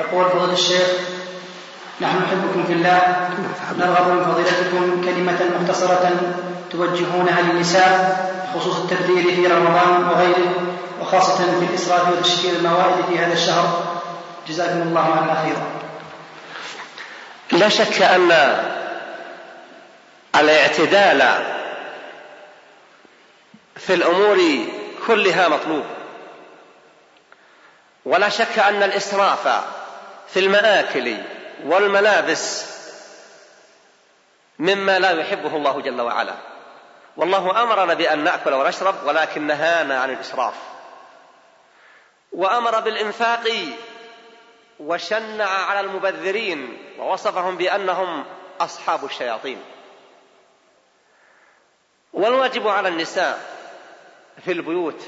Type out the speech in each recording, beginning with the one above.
يقول فضيلة الشيخ نحن نحبكم في الله نرغب من فضيلتكم كلمة مختصرة توجهونها للنساء بخصوص التبذير في رمضان وغيره وخاصة في الإسراف وتشكيل الموائد في هذا الشهر. جزاكم الله عنا خيرا. لا شك أن الاعتدال في الأمور كلها مطلوب. ولا شك أن الإسراف في المآكل والملابس مما لا يحبه الله جل وعلا. والله أمرنا بأن نأكل ونشرب ولكن نهانا عن الإسراف. وأمر بالإنفاق وشنع على المبذرين ووصفهم بأنهم أصحاب الشياطين. والواجب على النساء في البيوت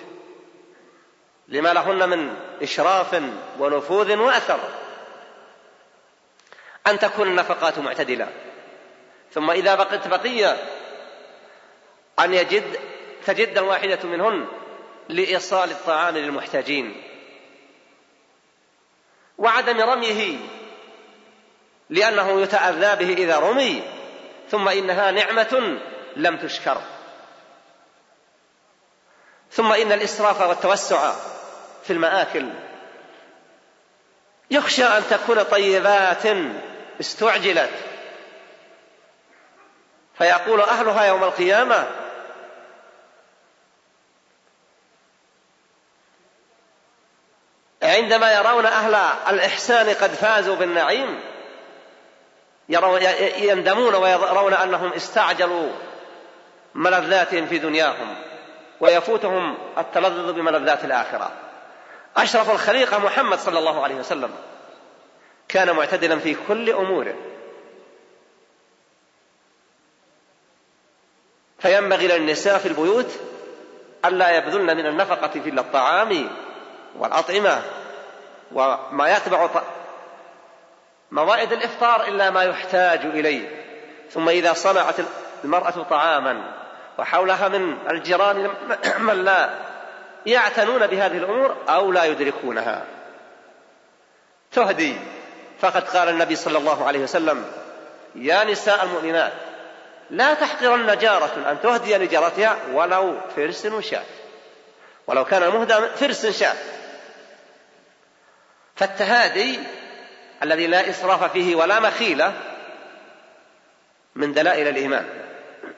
لما لهن من إشراف ونفوذ وأثر. أن تكون النفقات معتدلة. ثم إذا بقت بقية أن يجد تجد الواحدة منهن لإيصال الطعام للمحتاجين. وعدم رميه لأنه يتأذى به إذا رمي. ثم إنها نعمة لم تشكر. ثم إن الإسراف والتوسع في المآكل. يخشى أن تكون طيبات استعجلت. فيقول أهلها يوم القيامة عندما يرون أهل الإحسان قد فازوا بالنعيم يندمون ويرون أنهم استعجلوا ملذاتهم في دنياهم ويفوتهم التلذذ بملذات الآخرة. أشرف الخليقة محمد صلى الله عليه وسلم. كان معتدلا في كل أموره. فينبغي للنساء في البيوت ألا يبذلن من النفقة في الطعام والأطعمة وما يتبع موائد الإفطار إلا ما يحتاج إليه. ثم إذا صنعت المرأة طعاما وحولها من الجيران من لا يعتنون بهذه الأمور أو لا يدركونها. تهدي. فقد قال النبي صلى الله عليه وسلم يا نساء المؤمنات لا تحقرن جارة أن تهدي لجارتها ولو فرس شاة. ولو كان المهدى فرس شاة. فالتهادي الذي لا إسراف فيه ولا مخيلة من دلائل الإيمان.